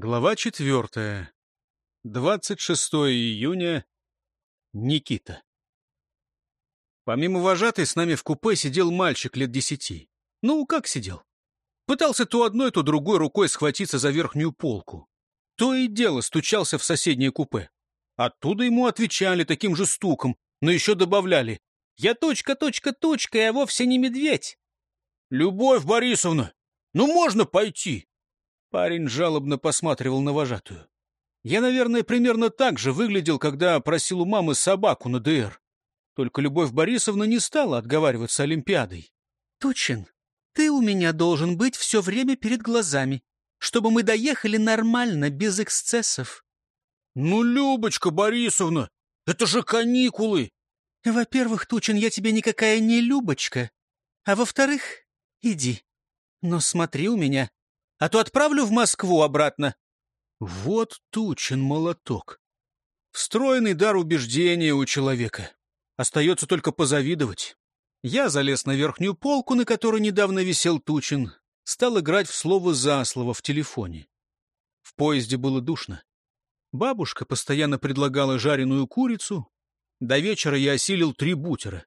Глава четвертая. 26 июня. Никита. Помимо вожатой, с нами в купе сидел мальчик лет десяти. Ну, как сидел? Пытался то одной, то другой рукой схватиться за верхнюю полку. То и дело стучался в соседнее купе. Оттуда ему отвечали таким же стуком, но еще добавляли «Я точка, точка, точка, я вовсе не медведь». «Любовь Борисовна, ну можно пойти?» Парень жалобно посматривал на вожатую. Я, наверное, примерно так же выглядел, когда просил у мамы собаку на ДР. Только Любовь Борисовна не стала отговариваться Олимпиадой. — Тучин, ты у меня должен быть все время перед глазами, чтобы мы доехали нормально, без эксцессов. — Ну, Любочка Борисовна, это же каникулы! — Во-первых, Тучин, я тебе никакая не Любочка. А во-вторых, иди. Но смотри у меня, а то отправлю в Москву обратно. Вот Тучин молоток. Встроенный дар убеждения у человека. Остается только позавидовать. Я залез на верхнюю полку, на которой недавно висел Тучин, стал играть в слово за слово в телефоне. В поезде было душно. Бабушка постоянно предлагала жареную курицу. До вечера я осилил три бутера.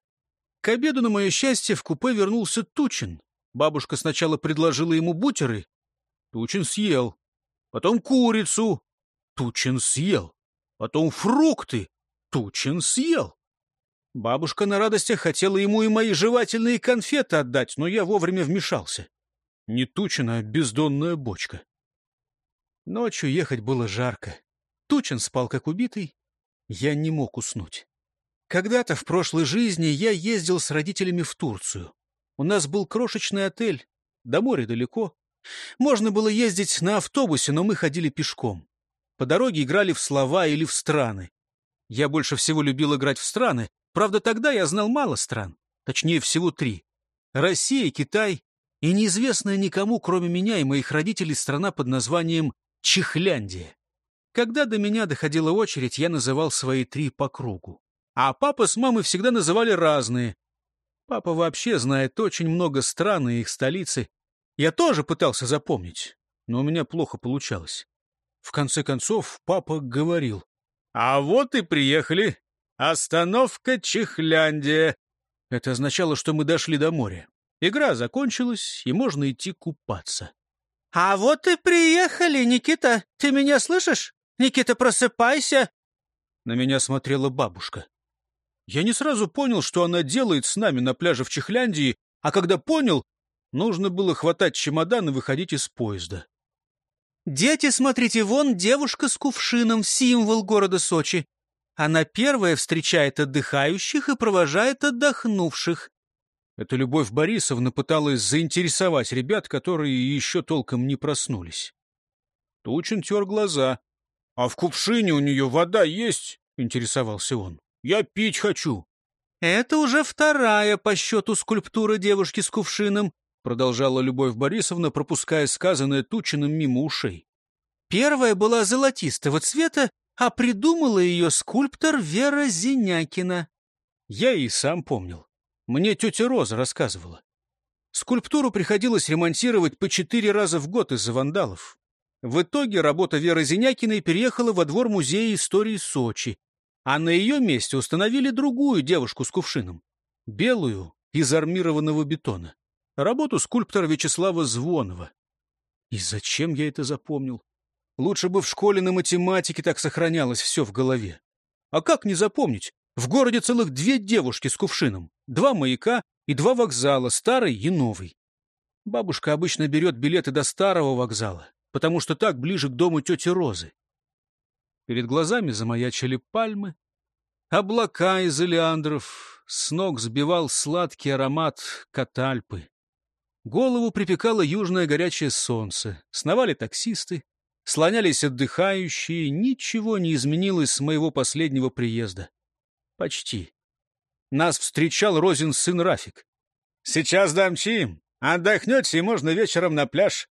К обеду, на мое счастье, в купе вернулся Тучин. Бабушка сначала предложила ему бутеры, Тучин съел. Потом курицу. Тучин съел. Потом фрукты. Тучин съел. Бабушка на радостях хотела ему и мои жевательные конфеты отдать, но я вовремя вмешался. Не Тучин, а бездонная бочка. Ночью ехать было жарко. Тучин спал как убитый. Я не мог уснуть. Когда-то в прошлой жизни я ездил с родителями в Турцию. У нас был крошечный отель, до моря далеко. Можно было ездить на автобусе, но мы ходили пешком. По дороге играли в слова или в страны. Я больше всего любил играть в страны. Правда, тогда я знал мало стран. Точнее, всего три. Россия, Китай и неизвестная никому, кроме меня и моих родителей, страна под названием Чехляндия. Когда до меня доходила очередь, я называл свои три по кругу. А папа с мамой всегда называли разные. Папа вообще знает очень много стран и их столицы, я тоже пытался запомнить, но у меня плохо получалось. В конце концов, папа говорил. «А вот и приехали. Остановка Чехляндия». Это означало, что мы дошли до моря. Игра закончилась, и можно идти купаться. «А вот и приехали, Никита. Ты меня слышишь? Никита, просыпайся!» На меня смотрела бабушка. Я не сразу понял, что она делает с нами на пляже в Чехляндии, а когда понял, Нужно было хватать чемодан и выходить из поезда. «Дети, смотрите, вон девушка с кувшином, символ города Сочи. Она первая встречает отдыхающих и провожает отдохнувших». Это Любовь Борисовна пыталась заинтересовать ребят, которые еще толком не проснулись. Тучин тер глаза. — А в кувшине у нее вода есть? — интересовался он. — Я пить хочу. — Это уже вторая по счету скульптура девушки с кувшином. — продолжала Любовь Борисовна, пропуская сказанное Тучиным мимо ушей. «Первая была золотистого цвета, а придумала ее скульптор Вера Зинякина». Я и сам помнил. Мне тетя Роза рассказывала. Скульптуру приходилось ремонтировать по четыре раза в год из-за вандалов. В итоге работа Веры Зинякиной переехала во двор Музея истории Сочи, а на ее месте установили другую девушку с кувшином, белую, из армированного бетона работу скульптора Вячеслава Звонова. И зачем я это запомнил? Лучше бы в школе на математике так сохранялось все в голове. А как не запомнить? В городе целых две девушки с кувшином, два маяка и два вокзала, старый и новый. Бабушка обычно берет билеты до старого вокзала, потому что так ближе к дому тети Розы. Перед глазами замаячили пальмы, облака из элеандров, с ног сбивал сладкий аромат катальпы. Голову припекало южное горячее солнце, сновали таксисты, слонялись отдыхающие, ничего не изменилось с моего последнего приезда. Почти. Нас встречал Розин сын Рафик. «Сейчас дамчим. Отдохнете, и можно вечером на пляж».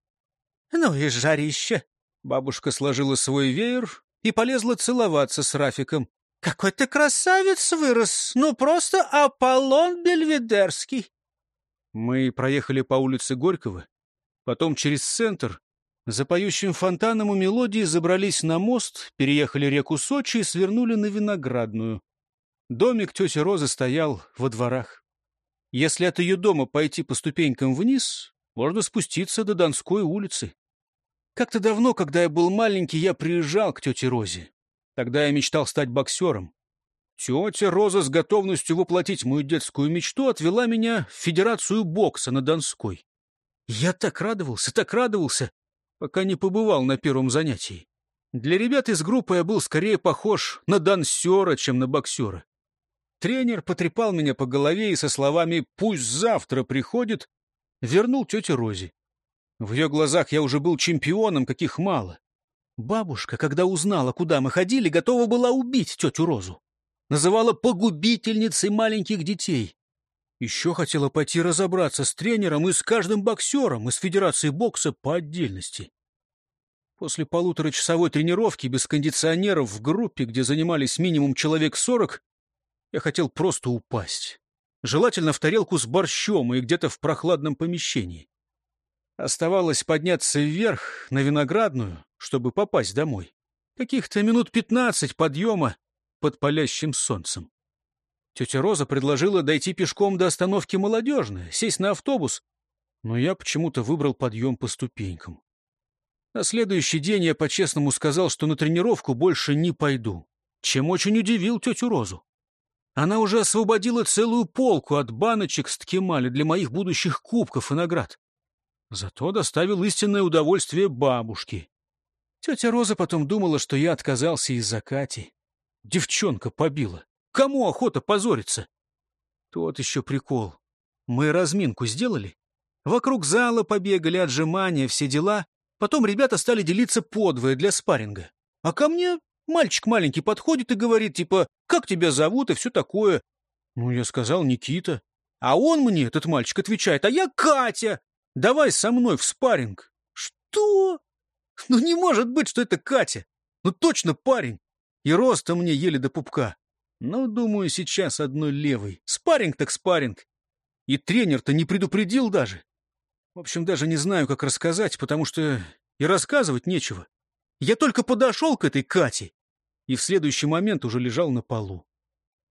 «Ну и жарище!» Бабушка сложила свой веер и полезла целоваться с Рафиком. «Какой ты красавец вырос! Ну, просто Аполлон Бельведерский!» Мы проехали по улице Горького, потом через центр, За поющим фонтаном у мелодии забрались на мост, переехали реку Сочи и свернули на Виноградную. Домик тети Розы стоял во дворах. Если от ее дома пойти по ступенькам вниз, можно спуститься до Донской улицы. Как-то давно, когда я был маленький, я приезжал к тете Розе. Тогда я мечтал стать боксером. Тетя Роза с готовностью воплотить мою детскую мечту отвела меня в Федерацию бокса на Донской. Я так радовался, так радовался, пока не побывал на первом занятии. Для ребят из группы я был скорее похож на дансера, чем на боксера. Тренер потрепал меня по голове и со словами «пусть завтра приходит» вернул тете Розе. В ее глазах я уже был чемпионом, каких мало. Бабушка, когда узнала, куда мы ходили, готова была убить тетю Розу. Называла погубительницей маленьких детей. Еще хотела пойти разобраться с тренером и с каждым боксером из Федерации бокса по отдельности. После полуторачасовой тренировки без кондиционеров в группе, где занимались минимум человек сорок, я хотел просто упасть. Желательно в тарелку с борщом и где-то в прохладном помещении. Оставалось подняться вверх, на Виноградную, чтобы попасть домой. Каких-то минут пятнадцать подъема под палящим солнцем. Тетя Роза предложила дойти пешком до остановки «Молодежная», сесть на автобус, но я почему-то выбрал подъем по ступенькам. На следующий день я по-честному сказал, что на тренировку больше не пойду, чем очень удивил тетю Розу. Она уже освободила целую полку от баночек с ткемали для моих будущих кубков и наград. Зато доставил истинное удовольствие бабушке. Тетя Роза потом думала, что я отказался из-за Кати. Девчонка побила. Кому охота позориться? Тот еще прикол. Мы разминку сделали. Вокруг зала побегали, отжимания, все дела. Потом ребята стали делиться подвое для спарринга. А ко мне мальчик маленький подходит и говорит, типа, как тебя зовут и все такое. Ну, я сказал, Никита. А он мне, этот мальчик, отвечает, а я Катя. Давай со мной в спарринг. Что? Ну, не может быть, что это Катя. Ну, точно парень. И роста мне еле до пупка. Ну, думаю, сейчас одной левой. Спарринг так спарринг. И тренер-то не предупредил даже. В общем, даже не знаю, как рассказать, потому что и рассказывать нечего. Я только подошел к этой Кате и в следующий момент уже лежал на полу.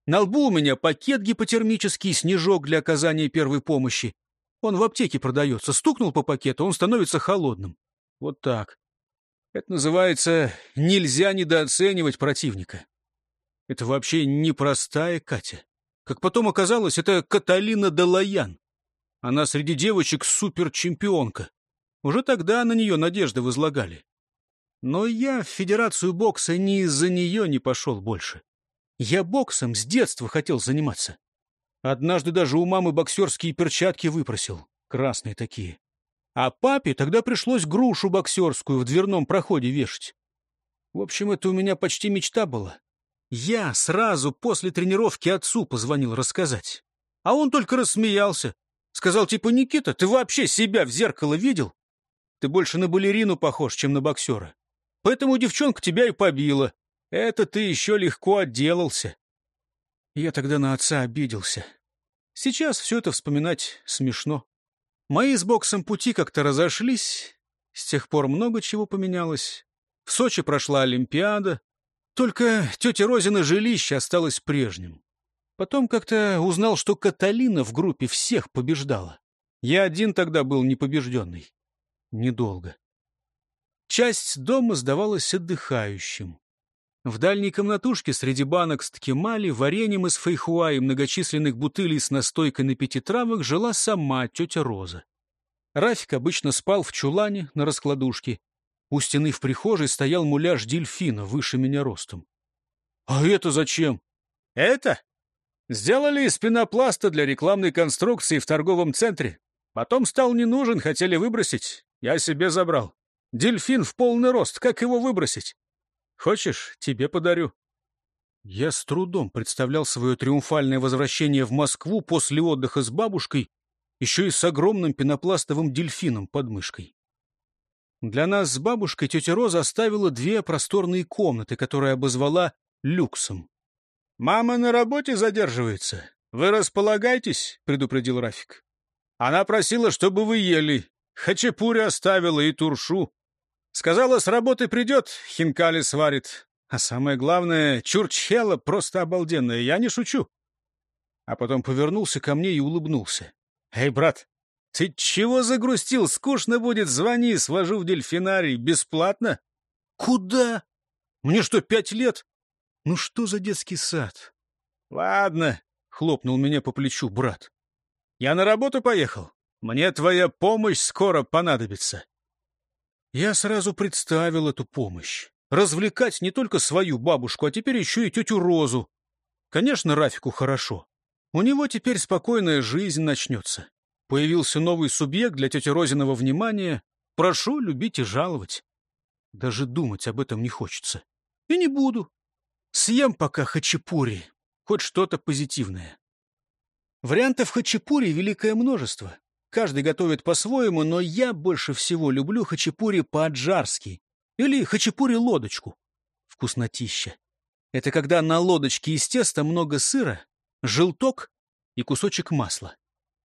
На лбу у меня пакет гипотермический, снежок для оказания первой помощи. Он в аптеке продается. Стукнул по пакету, он становится холодным. Вот так. Это называется «нельзя недооценивать противника». Это вообще непростая Катя. Как потом оказалось, это Каталина Далаян. Она среди девочек супер-чемпионка. Уже тогда на нее надежды возлагали. Но я в Федерацию бокса не из-за нее не пошел больше. Я боксом с детства хотел заниматься. Однажды даже у мамы боксерские перчатки выпросил, красные такие. А папе тогда пришлось грушу боксерскую в дверном проходе вешать. В общем, это у меня почти мечта была. Я сразу после тренировки отцу позвонил рассказать. А он только рассмеялся. Сказал типа, Никита, ты вообще себя в зеркало видел? Ты больше на балерину похож, чем на боксера. Поэтому девчонка тебя и побила. Это ты еще легко отделался. Я тогда на отца обиделся. Сейчас все это вспоминать смешно. Мои с боксом пути как-то разошлись. С тех пор много чего поменялось. В Сочи прошла Олимпиада. Только тетя Розина жилище осталось прежним. Потом как-то узнал, что Каталина в группе всех побеждала. Я один тогда был непобежденный. Недолго. Часть дома сдавалась отдыхающим. В дальней комнатушке среди банок с ткемали, вареньем из фейхуа и многочисленных бутылей с настойкой на пяти травах жила сама тетя Роза. Рафик обычно спал в чулане на раскладушке, у стены в прихожей стоял муляж дельфина выше меня ростом. «А это зачем?» «Это? Сделали из пенопласта для рекламной конструкции в торговом центре. Потом стал не нужен, хотели выбросить. Я себе забрал. Дельфин в полный рост, как его выбросить? Хочешь, тебе подарю». Я с трудом представлял свое триумфальное возвращение в Москву после отдыха с бабушкой, еще и с огромным пенопластовым дельфином под мышкой. Для нас с бабушкой тетя Роза оставила две просторные комнаты, которые обозвала люксом. «Мама на работе задерживается. Вы располагайтесь», — предупредил Рафик. «Она просила, чтобы вы ели. Хачапури оставила и туршу. Сказала, с работы придет, хинкали сварит. А самое главное, чурчхела просто обалденная, я не шучу. А потом повернулся ко мне и улыбнулся. «Эй, брат, ты чего загрустил? Скучно будет, звони, свожу в дельфинарий. Бесплатно?» «Куда? Мне что, пять лет? Ну что за детский сад?» «Ладно», — хлопнул меня по плечу брат. «Я на работу поехал. Мне твоя помощь скоро понадобится». Я сразу представил эту помощь. Развлекать не только свою бабушку, а теперь еще и тетю Розу. Конечно, Рафику хорошо. У него теперь спокойная жизнь начнется. Появился новый субъект для тети Розиного внимания. Прошу любить и жаловать. Даже думать об этом не хочется. И не буду. Съем пока хачапури, хоть что-то позитивное. Вариантов хачапури великое множество. Каждый готовит по-своему, но я больше всего люблю хачапури по-аджарски или хачапури-лодочку. Вкуснотища. Это когда на лодочке из теста много сыра, желток и кусочек масла.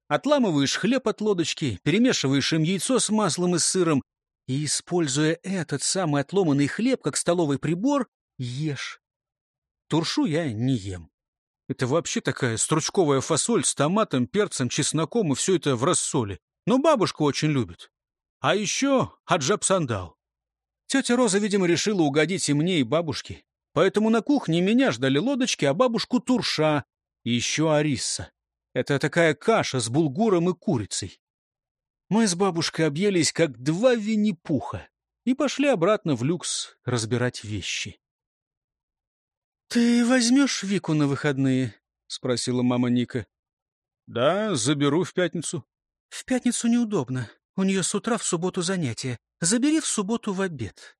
Отламываешь хлеб от лодочки, перемешиваешь им яйцо с маслом и сыром, и, используя этот самый отломанный хлеб как столовый прибор, ешь. Туршу я не ем. Это вообще такая стручковая фасоль с томатом, перцем, чесноком и все это в рассоле. Но бабушка очень любит. А еще аджап-сандал. Тетя Роза, видимо, решила угодить и мне, и бабушке. Поэтому на кухне меня ждали лодочки, а бабушку турша и еще арисса. Это такая каша с булгуром и курицей. Мы с бабушкой объелись, как два винни-пуха, и пошли обратно в люкс разбирать вещи. «Ты возьмешь Вику на выходные?» — спросила мама Ника. «Да, заберу в пятницу». «В пятницу неудобно. У нее с утра в субботу занятия. Забери в субботу в обед.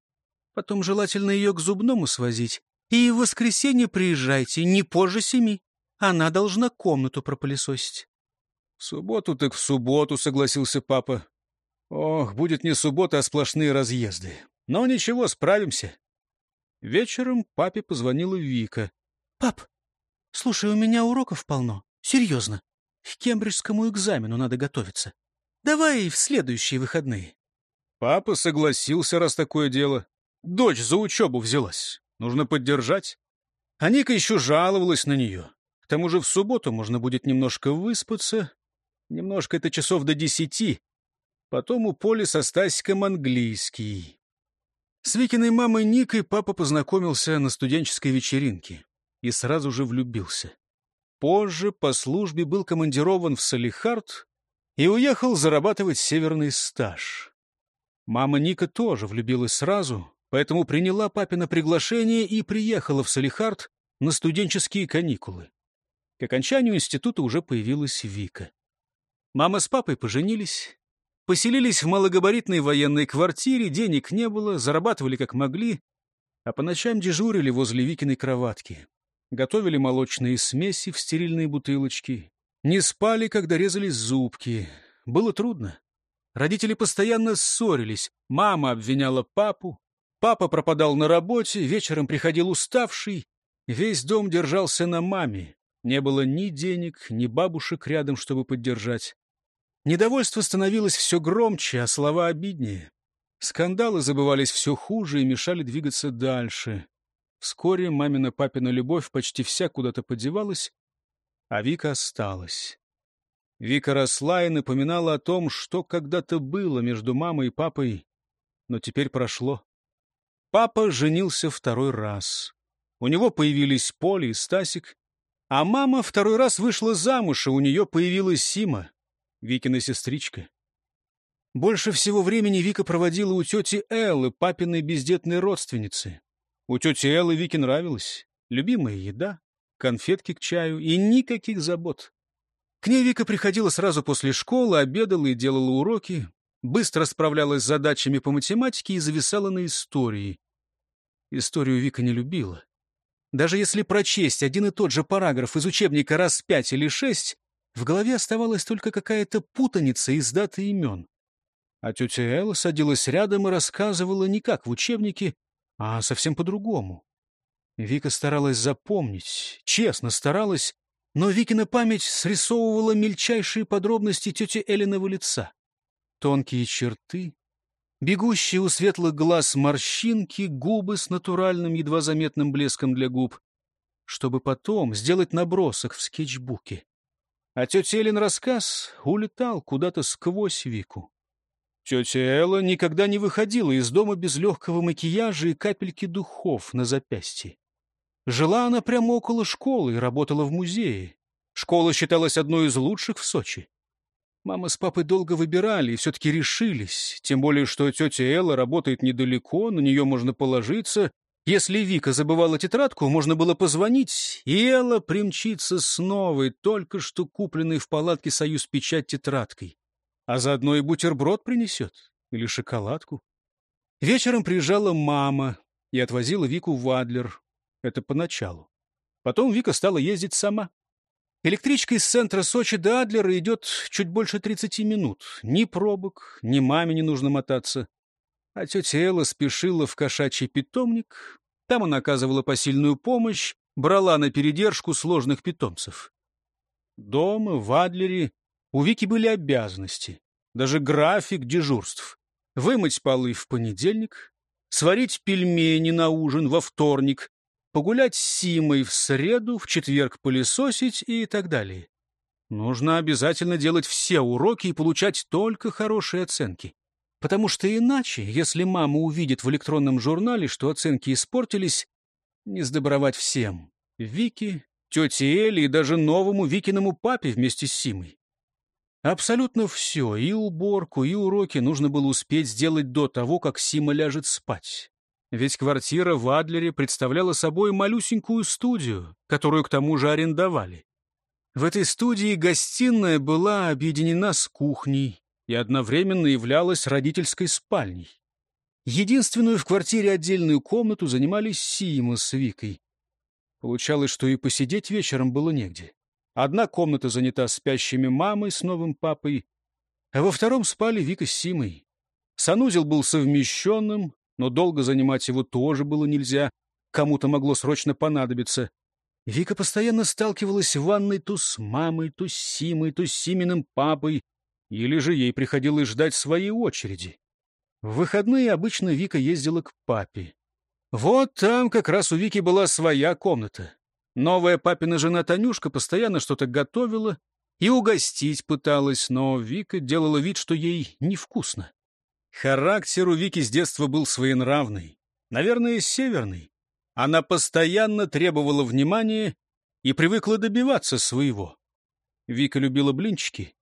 Потом желательно ее к зубному свозить. И в воскресенье приезжайте, не позже семи. Она должна комнату пропылесосить». «В субботу так в субботу», — согласился папа. «Ох, будет не суббота, а сплошные разъезды. Но ничего, справимся. Вечером папе позвонила Вика. «Пап, слушай, у меня уроков полно. Серьезно. К кембриджскому экзамену надо готовиться. Давай в следующие выходные». Папа согласился, раз такое дело. Дочь за учебу взялась. Нужно поддержать. А Ника еще жаловалась на нее. К тому же в субботу можно будет немножко выспаться. Немножко это часов до десяти. Потом у Поли со Стасиком английский. С Викиной мамой Никой папа познакомился на студенческой вечеринке и сразу же влюбился. Позже по службе был командирован в Салихард и уехал зарабатывать северный стаж. Мама Ника тоже влюбилась сразу, поэтому приняла папина приглашение и приехала в Салихард на студенческие каникулы. К окончанию института уже появилась Вика. Мама с папой поженились, Поселились в малогабаритной военной квартире, денег не было, зарабатывали как могли, а по ночам дежурили возле Викиной кроватки. Готовили молочные смеси в стерильные бутылочки. Не спали, когда резались зубки. Было трудно. Родители постоянно ссорились. Мама обвиняла папу. Папа пропадал на работе, вечером приходил уставший. Весь дом держался на маме. Не было ни денег, ни бабушек рядом, чтобы поддержать. Недовольство становилось все громче, а слова обиднее. Скандалы забывались все хуже и мешали двигаться дальше. Вскоре мамина-папина любовь почти вся куда-то подевалась, а Вика осталась. Вика росла и напоминала о том, что когда-то было между мамой и папой, но теперь прошло. Папа женился второй раз. У него появились Поля и Стасик, а мама второй раз вышла замуж, и у нее появилась Сима. Викина сестричка. Больше всего времени Вика проводила у тети Эллы, папиной бездетной родственницы. У тети Эллы Вике нравилось. Любимая еда, конфетки к чаю и никаких забот. К ней Вика приходила сразу после школы, обедала и делала уроки, быстро справлялась с задачами по математике и зависала на истории. Историю Вика не любила. Даже если прочесть один и тот же параграф из учебника раз пять или шесть, в голове оставалась только какая-то путаница из даты имен. А тетя Элла садилась рядом и рассказывала не как в учебнике, а совсем по-другому. Вика старалась запомнить, честно старалась, но Викина память срисовывала мельчайшие подробности тети Элиного лица. Тонкие черты, Бегущие у светлых глаз морщинки, губы с натуральным, едва заметным блеском для губ, чтобы потом сделать набросок в скетчбуке. А тетя Эллен рассказ улетал куда-то сквозь Вику. Тетя Элла никогда не выходила из дома без легкого макияжа и капельки духов на запястье. Жила она прямо около школы и работала в музее. Школа считалась одной из лучших в Сочи. Мама с папой долго выбирали и все-таки решились, тем более, что тетя Элла работает недалеко, на нее можно положиться. Если Вика забывала тетрадку, можно было позвонить, и Элла примчится с новой, только что купленной в палатке «Союз печать» тетрадкой. А заодно и бутерброд принесет, или шоколадку. Вечером приезжала мама и отвозила Вику в Адлер. Это поначалу. Потом Вика стала ездить сама. Электричка из центра Сочи до Адлера идет чуть больше 30 минут. Ни пробок, ни маме не нужно мотаться. А тетя Элла спешила в кошачий питомник. Там она оказывала посильную помощь, брала на передержку сложных питомцев. Дома, в Адлере, у Вики были обязанности, даже график дежурств. Вымыть полы в понедельник, сварить пельмени на ужин во вторник, погулять с Симой в среду, в четверг пылесосить и так далее. Нужно обязательно делать все уроки и получать только хорошие оценки. Потому что иначе, если мама увидит в электронном журнале, что оценки испортились, не сдобровать всем. Вики, тете Элли и даже новому Викиному папе вместе с Симой. Абсолютно все, и уборку, и уроки нужно было успеть сделать до того, как Сима ляжет спать. Ведь квартира в Адлере представляла собой малюсенькую студию, которую к тому же арендовали. В этой студии гостиная была объединена с кухней и одновременно являлась родительской спальней. Единственную в квартире отдельную комнату занимали Сима с Викой. Получалось, что и посидеть вечером было негде. Одна комната занята спящими мамой с новым папой, а во втором спали Вика с Симой. Санузел был совмещенным, но долго занимать его тоже было нельзя, кому-то могло срочно понадобиться. Вика постоянно сталкивалась в ванной то с мамой, то с Симой, то с Симиным папой, или же ей приходилось ждать своей очереди. В выходные обычно Вика ездила к папе. Вот там как раз у Вики была своя комната. Новая папина жена Танюшка постоянно что-то готовила и угостить пыталась, но Вика делала вид, что ей невкусно. Характер у Вики с детства был своенравный, наверное, северный. Она постоянно требовала внимания и привыкла добиваться своего. Вика любила блинчики.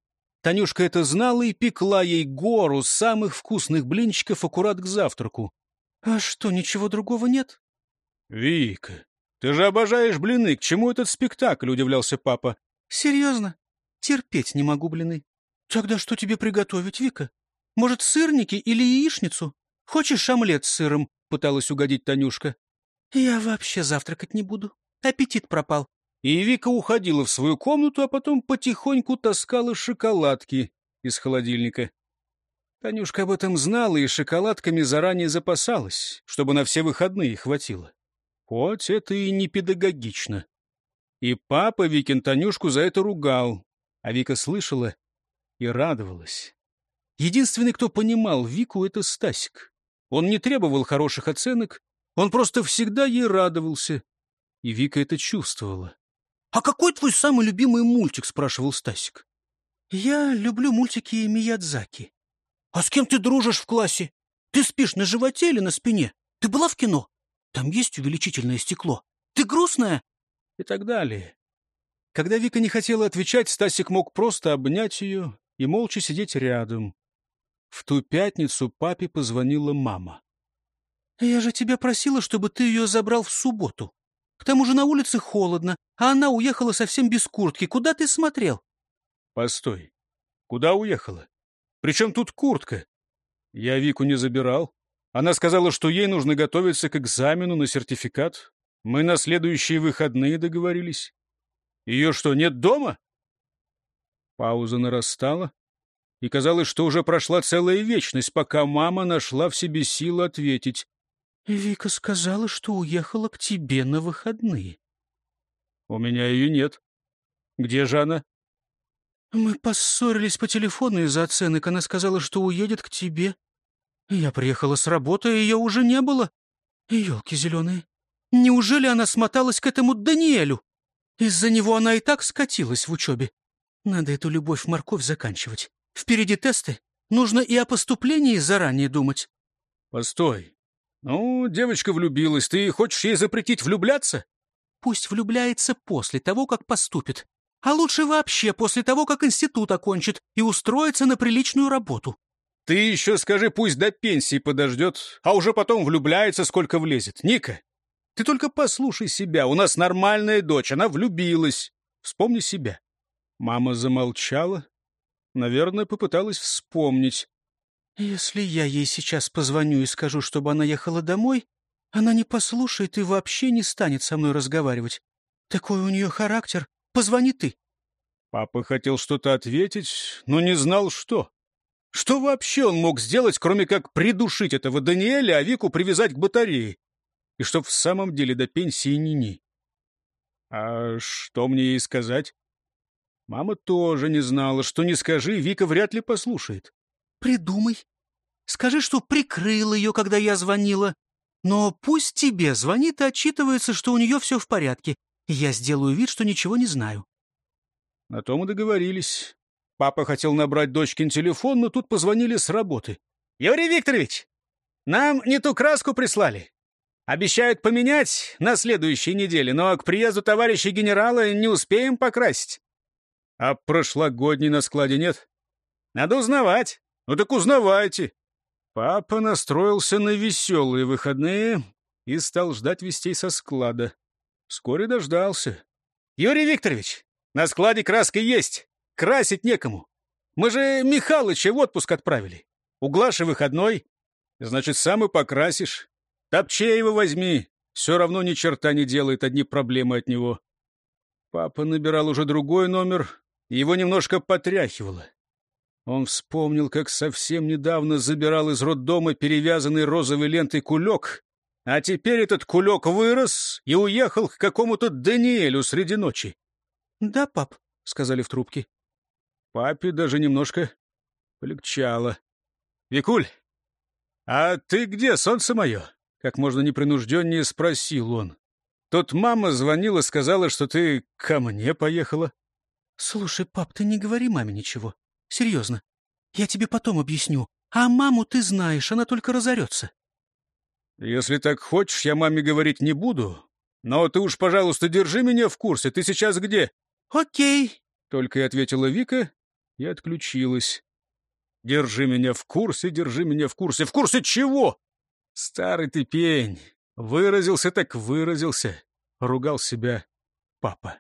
Танюшка это знала и пекла ей гору самых вкусных блинчиков аккурат к завтраку. — А что, ничего другого нет? — Вика, ты же обожаешь блины. К чему этот спектакль? — удивлялся папа. — Серьезно? Терпеть не могу блины. — Тогда что тебе приготовить, Вика? Может, сырники или яичницу? Хочешь омлет с сыром?» — пыталась угодить Танюшка. «Я вообще завтракать не буду. Аппетит пропал». И Вика уходила в свою комнату, а потом потихоньку таскала шоколадки из холодильника. Танюшка об этом знала и шоколадками заранее запасалась, чтобы на все выходные хватило. Хоть это и не педагогично. И папа Викин Танюшку за это ругал, а Вика слышала и радовалась. Единственный, кто понимал Вику, — это Стасик. Он не требовал хороших оценок, он просто всегда ей радовался. И Вика это чувствовала. — А какой твой самый любимый мультик? — спрашивал Стасик. — Я люблю мультики Миядзаки. — А с кем ты дружишь в классе? Ты спишь на животе или на спине? Ты была в кино? Там есть увеличительное стекло. Ты грустная? И так далее. Когда Вика не хотела отвечать, Стасик мог просто обнять ее и молча сидеть рядом. В ту пятницу папе позвонила мама. «Я же тебя просила, чтобы ты ее забрал в субботу. К тому же на улице холодно, а она уехала совсем без куртки. Куда ты смотрел?» «Постой. Куда уехала? Причем тут куртка? Я Вику не забирал. Она сказала, что ей нужно готовиться к экзамену на сертификат. Мы на следующие выходные договорились. Ее что, нет дома?» Пауза нарастала и казалось, что уже прошла целая вечность, пока мама нашла в себе силы ответить. — Вика сказала, что уехала к тебе на выходные. — У меня ее нет. Где же она? — Мы поссорились по телефону из-за оценок. Она сказала, что уедет к тебе. Я приехала с работы, и ее уже не было. Елки зеленые. Неужели она смоталась к этому Даниэлю? Из-за него она и так скатилась в учебе. Надо эту любовь-морковь заканчивать. Впереди тесты. Нужно и о поступлении заранее думать. Постой. Ну, девочка влюбилась. Ты хочешь ей запретить влюбляться? Пусть влюбляется после того, как поступит. А лучше вообще после того, как институт окончит и устроится на приличную работу. Ты еще скажи, пусть до пенсии подождет, а уже потом влюбляется, сколько влезет. Ника, ты только послушай себя. У нас нормальная дочь, она влюбилась. Вспомни себя. Мама замолчала. Наверное, попыталась вспомнить. Если я ей сейчас позвоню и скажу, чтобы она ехала домой, она не послушает и вообще не станет со мной разговаривать. Такой у нее характер. Позвони ты. Папа хотел что-то ответить, но не знал, что. Что вообще он мог сделать, кроме как придушить этого Даниэля, а Вику привязать к батарее? И чтоб в самом деле до пенсии ни-ни. А что мне ей сказать? Мама тоже не знала, что не скажи, Вика вряд ли послушает. Придумай. Скажи, что прикрыл ее, когда я звонила. Но пусть тебе звонит и отчитывается, что у нее все в порядке. Я сделаю вид, что ничего не знаю. На том и договорились. Папа хотел набрать дочкин телефон, но тут позвонили с работы. «Юрий Викторович, нам не ту краску прислали. Обещают поменять на следующей неделе, но к приезду товарища генерала не успеем покрасить». «А прошлогодней на складе нет?» «Надо узнавать». «Ну так узнавайте». Папа настроился на веселые выходные и стал ждать вестей со склада. Вскоре дождался. «Юрий Викторович, на складе краска есть. Красить некому. Мы же Михалыча в отпуск отправили. У Глаши выходной. Значит, сам и покрасишь. Топчеева возьми. Все равно ни черта не делает, одни проблемы от него. Папа набирал уже другой номер, и его немножко потряхивало. Он вспомнил, как совсем недавно забирал из роддома перевязанный розовой лентой кулек, а теперь этот кулек вырос и уехал к какому-то Даниэлю среди ночи. — Да, пап, — сказали в трубке. Папе даже немножко полегчало. — Викуль, а ты где, солнце мое? — как можно непринужденнее спросил он. Тут мама звонила, сказала, что ты ко мне поехала. — Слушай, пап, ты не говори маме ничего. Серьезно. Я тебе потом объясню. А маму ты знаешь, она только разорется. — Если так хочешь, я маме говорить не буду. Но ты уж, пожалуйста, держи меня в курсе. Ты сейчас где? — Окей, — только и ответила Вика и отключилась. «Держи меня в курсе, держи меня в курсе. В курсе чего?» «Старый ты пень. Выразился так выразился», — ругал себя папа.